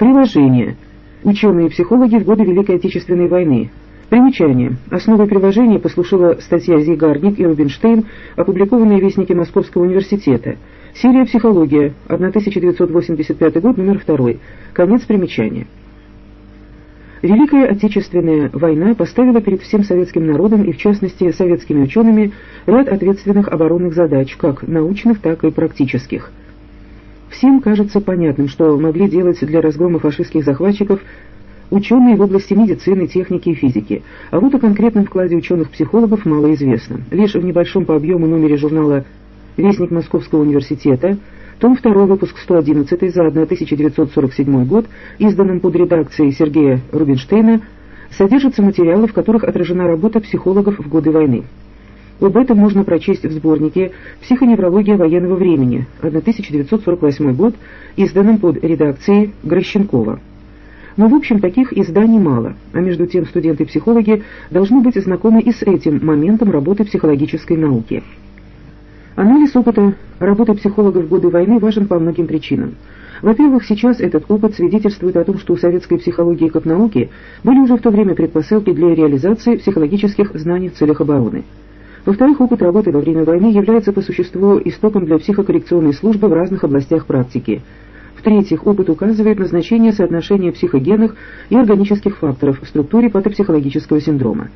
Приложение. Ученые-психологи в годы Великой Отечественной войны. Примечание. Основой приложения послушала статья Зигарник и Рубинштейн, опубликованная в Вестнике Московского университета. Серия «Психология», 1985 год, номер 2. Конец примечания. Великая Отечественная война поставила перед всем советским народом и, в частности, советскими учеными ряд ответственных оборонных задач, как научных, так и практических. Всем кажется понятным, что могли делать для разгрома фашистских захватчиков ученые в области медицины, техники и физики. А вот о конкретном вкладе ученых-психологов мало известно. Лишь в небольшом по объему номере журнала «Вестник Московского университета», том 2, выпуск 111 за 1947 год, изданном под редакцией Сергея Рубинштейна, содержатся материалы, в которых отражена работа психологов в годы войны. Об этом можно прочесть в сборнике «Психоневрология военного времени», 1948 год, изданном под редакцией Грощенкова. Но, в общем, таких изданий мало, а между тем студенты-психологи должны быть знакомы и с этим моментом работы психологической науки. Анализ опыта работы психологов в годы войны важен по многим причинам. Во-первых, сейчас этот опыт свидетельствует о том, что у советской психологии как науки были уже в то время предпосылки для реализации психологических знаний в целях обороны. Во-вторых, опыт работы во время войны является по существу истоком для психокоррекционной службы в разных областях практики – в-третьих, опыт указывает на значение соотношения психогенных и органических факторов в структуре патопсихологического синдрома.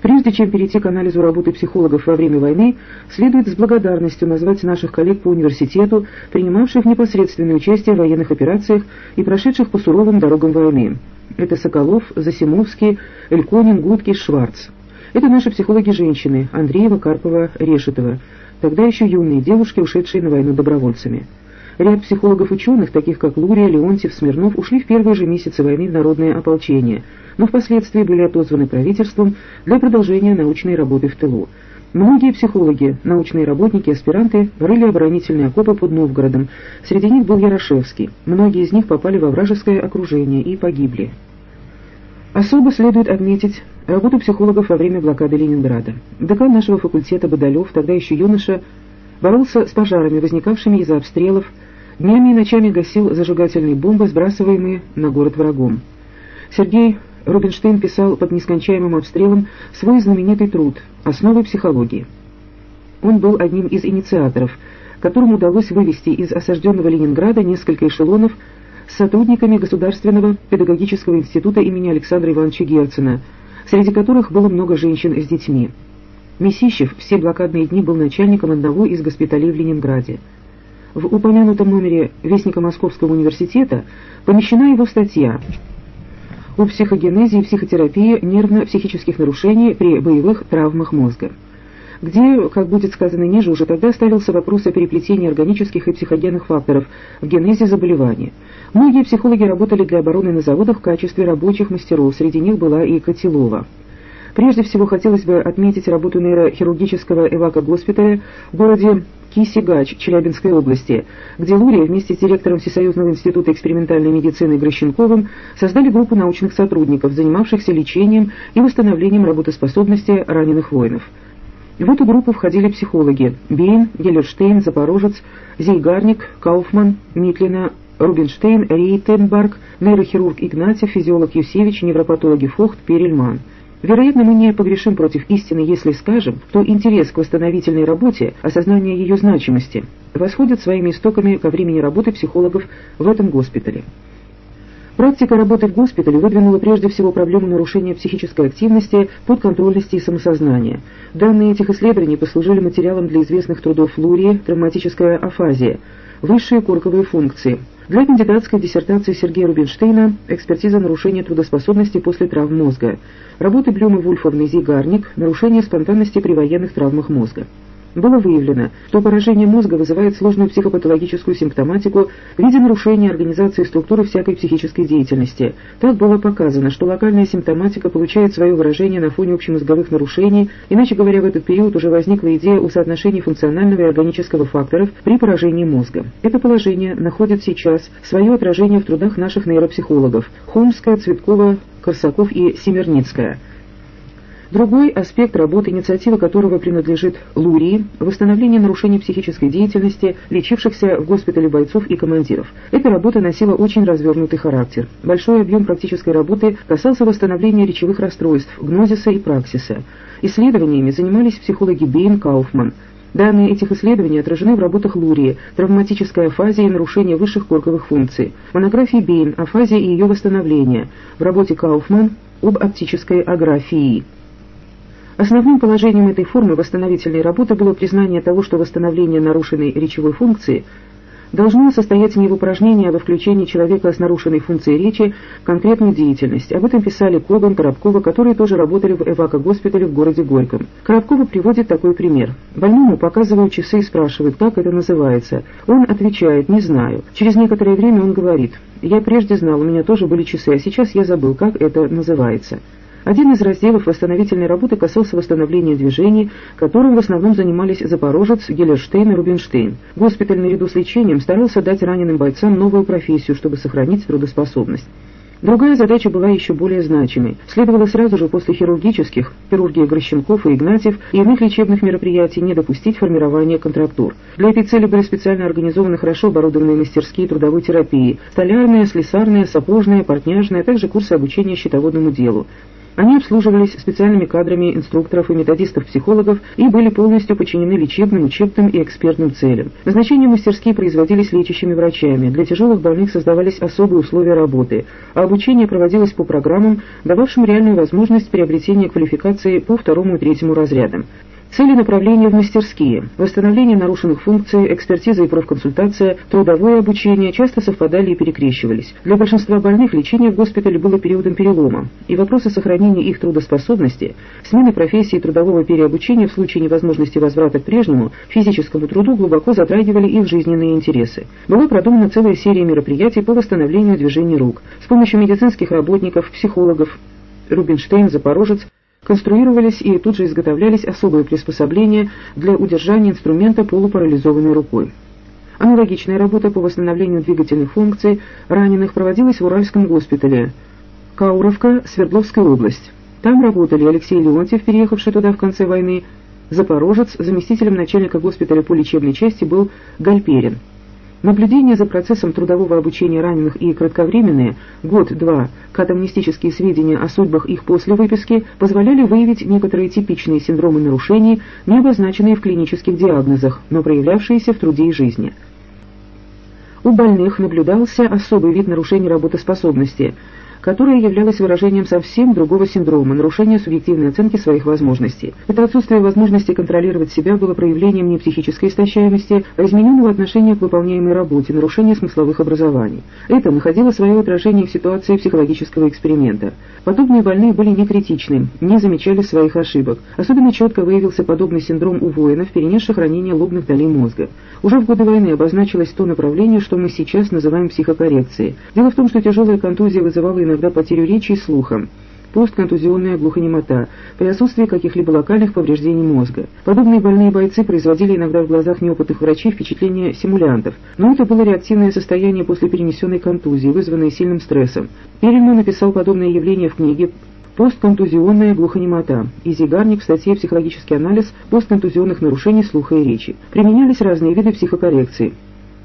Прежде чем перейти к анализу работы психологов во время войны, следует с благодарностью назвать наших коллег по университету, принимавших непосредственное участие в военных операциях и прошедших по суровым дорогам войны. Это Соколов, Засимовский, Эльконин, Гудкис, Шварц. Это наши психологи-женщины Андреева, Карпова, Решетова, тогда еще юные девушки, ушедшие на войну добровольцами. Ряд психологов-ученых, таких как Лурия, Леонтьев, Смирнов, ушли в первые же месяцы войны в народное ополчение, но впоследствии были отозваны правительством для продолжения научной работы в тылу. Многие психологи, научные работники, аспиранты рыли оборонительные окопы под Новгородом. Среди них был Ярошевский. Многие из них попали во вражеское окружение и погибли. Особо следует отметить работу психологов во время блокады Ленинграда. Декан нашего факультета Бодолев, тогда еще юноша, боролся с пожарами, возникавшими из-за обстрелов, Днями и ночами гасил зажигательные бомбы, сбрасываемые на город врагом. Сергей Рубинштейн писал под нескончаемым обстрелом свой знаменитый труд «Основы психологии». Он был одним из инициаторов, которым удалось вывести из осажденного Ленинграда несколько эшелонов сотрудниками Государственного педагогического института имени Александра Ивановича Герцена, среди которых было много женщин с детьми. Месищев все блокадные дни был начальником одного из госпиталей в Ленинграде. В упомянутом номере Вестника Московского университета помещена его статья о психогенезе и психотерапии нервно-психических нарушений при боевых травмах мозга, где, как будет сказано ниже, уже тогда ставился вопрос о переплетении органических и психогенных факторов в генезе заболевания. Многие психологи работали для обороны на заводах в качестве рабочих мастеров, среди них была и Котелова. Прежде всего хотелось бы отметить работу нейрохирургического эвако-госпиталя в городе Кисигач Челябинской области, где Лурия вместе с директором Всесоюзного института экспериментальной медицины Грощенковым создали группу научных сотрудников, занимавшихся лечением и восстановлением работоспособности раненых воинов. В эту группу входили психологи Бейн, Геллерштейн, Запорожец, Зейгарник, Кауфман, Митлина, Рубинштейн, Рейтенбарг, нейрохирург Игнатьев, физиолог Юсевич, невропатологи Фохт, Перельман. Вероятно, мы не погрешим против истины, если скажем, что интерес к восстановительной работе, осознание ее значимости, восходит своими истоками ко времени работы психологов в этом госпитале. Практика работы в госпитале выдвинула прежде всего проблему нарушения психической активности, подконтрольности и самосознания. Данные этих исследований послужили материалом для известных трудов Лурии «Травматическая афазия», «Высшие корковые функции», для кандидатской диссертации Сергея Рубинштейна «Экспертиза нарушения трудоспособности после травм мозга», работы Блюма Вульфовны Зигарник «Нарушение спонтанности при военных травмах мозга» было выявлено, что поражение мозга вызывает сложную психопатологическую симптоматику в виде нарушения организации структуры всякой психической деятельности. Так было показано, что локальная симптоматика получает свое выражение на фоне общемозговых нарушений, иначе говоря, в этот период уже возникла идея о соотношении функционального и органического факторов при поражении мозга. Это положение находит сейчас свое отражение в трудах наших нейропсихологов Холмская, Цветкова, Корсаков и Семерницкая – Другой аспект работы, инициатива которого принадлежит Лурии – восстановление нарушений психической деятельности, лечившихся в госпитале бойцов и командиров. Эта работа носила очень развернутый характер. Большой объем практической работы касался восстановления речевых расстройств, гнозиса и праксиса. Исследованиями занимались психологи Бейн, Кауфман. Данные этих исследований отражены в работах Лурии «Травматическая афазия и нарушение высших корковых функций», монографии Бейн «Афазия и ее восстановление», в работе Кауфман об оптической аграфии. Основным положением этой формы восстановительной работы было признание того, что восстановление нарушенной речевой функции должно состоять не в упражнении, а во включении человека с нарушенной функцией речи в конкретную деятельность. Об этом писали Коган, Коробкова, которые тоже работали в эвако-госпитале в городе Горьком. Коробкова приводит такой пример. Больному показывают часы и спрашивают, как это называется. Он отвечает «не знаю». Через некоторое время он говорит «я прежде знал, у меня тоже были часы, а сейчас я забыл, как это называется». Один из разделов восстановительной работы касался восстановления движений, которым в основном занимались Запорожец, Гелерштейн и Рубинштейн. Госпиталь наряду с лечением старался дать раненым бойцам новую профессию, чтобы сохранить трудоспособность. Другая задача была еще более значимой. Следовало сразу же после хирургических, хирургии Грощенков и Игнатьев и иных лечебных мероприятий не допустить формирования контрактур. Для этой цели были специально организованы хорошо оборудованные мастерские трудовой терапии, столярная, слесарная, сапожная, портняжная, а также курсы обучения счетоводному делу. Они обслуживались специальными кадрами инструкторов и методистов-психологов и были полностью подчинены лечебным, учебным и экспертным целям. Назначения мастерские производились лечащими врачами, для тяжелых больных создавались особые условия работы, а обучение проводилось по программам, дававшим реальную возможность приобретения квалификации по второму и третьему разрядам. Цели направления в мастерские, восстановление нарушенных функций, экспертиза и профконсультация, трудовое обучение часто совпадали и перекрещивались. Для большинства больных лечение в госпитале было периодом перелома, и вопросы сохранения их трудоспособности, смены профессии и трудового переобучения в случае невозможности возврата к прежнему физическому труду глубоко затрагивали их жизненные интересы. Была продумана целая серия мероприятий по восстановлению движений рук с помощью медицинских работников, психологов, Рубинштейн, Запорожец, конструировались и тут же изготовлялись особые приспособления для удержания инструмента полупарализованной рукой. Аналогичная работа по восстановлению двигательных функций раненых проводилась в Уральском госпитале. Кауровка, Свердловская область. Там работали Алексей Леонтьев, переехавший туда в конце войны, Запорожец, заместителем начальника госпиталя по лечебной части был Гальперин. Наблюдение за процессом трудового обучения раненых и кратковременные, год-два, катамнистические сведения о судьбах их после выписки позволяли выявить некоторые типичные синдромы нарушений, не обозначенные в клинических диагнозах, но проявлявшиеся в труде и жизни. У больных наблюдался особый вид нарушений работоспособности – которое являлось выражением совсем другого синдрома, нарушения субъективной оценки своих возможностей. Это отсутствие возможности контролировать себя было проявлением не психической истощаемости, а измененного отношения к выполняемой работе, нарушения смысловых образований. Это находило свое отражение в ситуации психологического эксперимента. Подобные больные были некритичны, не замечали своих ошибок. Особенно четко выявился подобный синдром у воинов, перенесших ранение лобных долей мозга. Уже в годы войны обозначилось то направление, что мы сейчас называем психокоррекцией. Дело в том, что тяжелая контузия вызывала иногда потерю речи и слуха постконтузионная глухонемота, при отсутствии каких-либо локальных повреждений мозга. Подобные больные бойцы производили иногда в глазах неопытных врачей впечатление симулянтов, но это было реактивное состояние после перенесенной контузии, вызванное сильным стрессом. Перельман написал подобное явление в книге постконтузионная глухонемота и Зигарник в статье «Психологический анализ постконтузионных нарушений слуха и речи». Применялись разные виды психокоррекции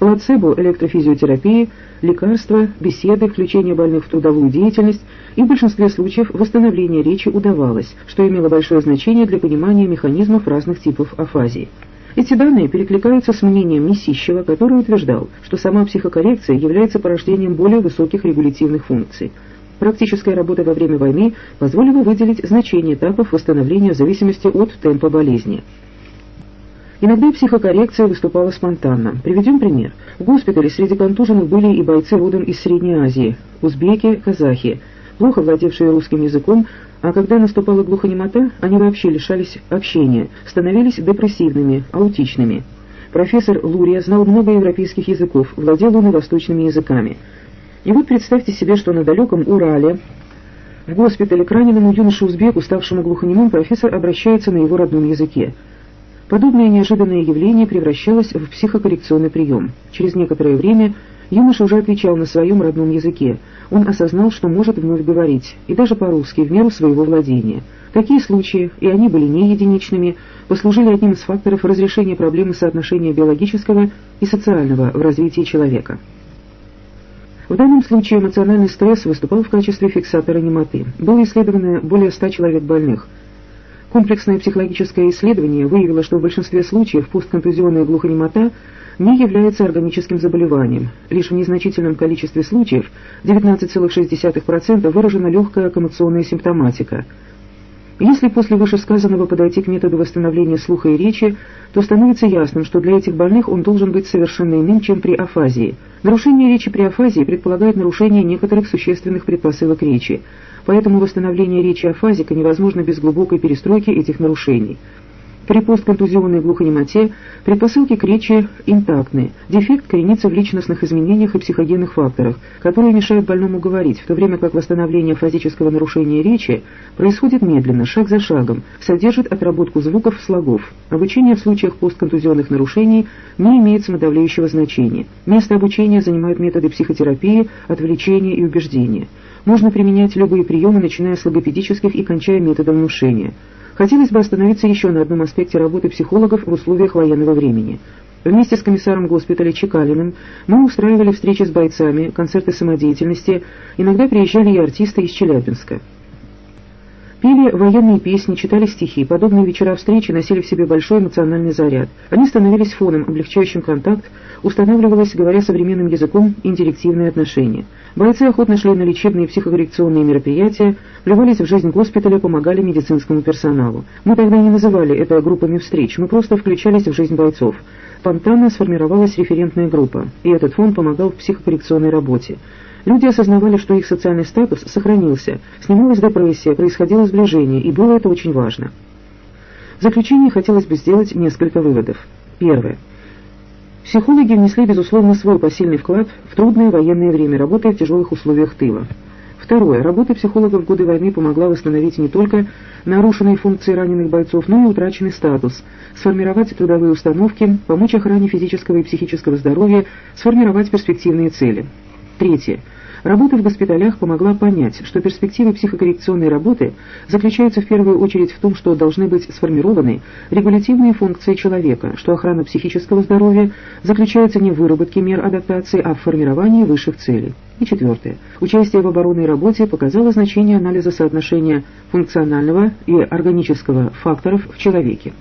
плацебо электрофизиотерапии, лекарства, беседы, включение больных в трудовую деятельность и в большинстве случаев восстановление речи удавалось, что имело большое значение для понимания механизмов разных типов афазии. Эти данные перекликаются с мнением Месищева, который утверждал, что сама психокоррекция является порождением более высоких регулятивных функций. Практическая работа во время войны позволила выделить значение этапов восстановления в зависимости от темпа болезни. Иногда психокоррекция выступала спонтанно. Приведем пример. В госпитале среди контуженных были и бойцы родом из Средней Азии, узбеки, казахи, плохо владевшие русским языком, а когда наступала глухонемота, они вообще лишались общения, становились депрессивными, аутичными. Профессор Лурия знал много европейских языков, владел он и восточными языками. И вот представьте себе, что на далеком Урале в госпитале к раненому юноше-узбеку, ставшему глухонемым, профессор обращается на его родном языке – Подобное неожиданное явление превращалось в психокоррекционный прием. Через некоторое время Юноша уже отвечал на своем родном языке. Он осознал, что может вновь говорить, и даже по-русски, в меру своего владения. Такие случаи, и они были не единичными, послужили одним из факторов разрешения проблемы соотношения биологического и социального в развитии человека. В данном случае эмоциональный стресс выступал в качестве фиксатора немоты. Было исследовано более 100 человек больных. Комплексное психологическое исследование выявило, что в большинстве случаев постконтузионная глухонемота не является органическим заболеванием. Лишь в незначительном количестве случаев, 19,6%, выражена легкая коммуникационная симптоматика. Если после вышесказанного подойти к методу восстановления слуха и речи, то становится ясным, что для этих больных он должен быть совершенно иным, чем при афазии. Нарушение речи при афазии предполагает нарушение некоторых существенных предпосылок речи, поэтому восстановление речи афазика невозможно без глубокой перестройки этих нарушений. При постконтузионной глухонемоте предпосылки к речи интактны. Дефект коренится в личностных изменениях и психогенных факторах, которые мешают больному говорить, в то время как восстановление фазического нарушения речи происходит медленно, шаг за шагом, содержит отработку звуков, слогов. Обучение в случаях постконтузионных нарушений не имеет самодавляющего значения. Место обучения занимают методы психотерапии, отвлечения и убеждения. Можно применять любые приемы, начиная с логопедических и кончая методом внушения. Хотелось бы остановиться еще на одном аспекте работы психологов в условиях военного времени. Вместе с комиссаром госпиталя Чекалиным мы устраивали встречи с бойцами, концерты самодеятельности, иногда приезжали и артисты из Челябинска. Пели военные песни, читали стихи. Подобные вечера встречи носили в себе большой эмоциональный заряд. Они становились фоном, облегчающим контакт, устанавливалось, говоря современным языком, интеллективные отношения. Бойцы охотно шли на лечебные и психокоррекционные мероприятия, вливались в жизнь госпиталя, помогали медицинскому персоналу. Мы тогда не называли это группами встреч, мы просто включались в жизнь бойцов. Спонтанно сформировалась референтная группа, и этот фонд помогал в психокоррекционной работе. Люди осознавали, что их социальный статус сохранился, снималась депрессия, происходило сближение, и было это очень важно. В заключение хотелось бы сделать несколько выводов. Первое. Психологи внесли, безусловно, свой посильный вклад в трудное военное время, работая в тяжелых условиях тыла. Второе. Работа психологов в годы войны помогла восстановить не только нарушенные функции раненых бойцов, но и утраченный статус, сформировать трудовые установки, помочь охране физического и психического здоровья, сформировать перспективные цели. Третье. Работа в госпиталях помогла понять, что перспективы психокоррекционной работы заключаются в первую очередь в том, что должны быть сформированы регулятивные функции человека, что охрана психического здоровья заключается не в выработке мер адаптации, а в формировании высших целей. И четвертое. Участие в оборонной работе показало значение анализа соотношения функционального и органического факторов в человеке.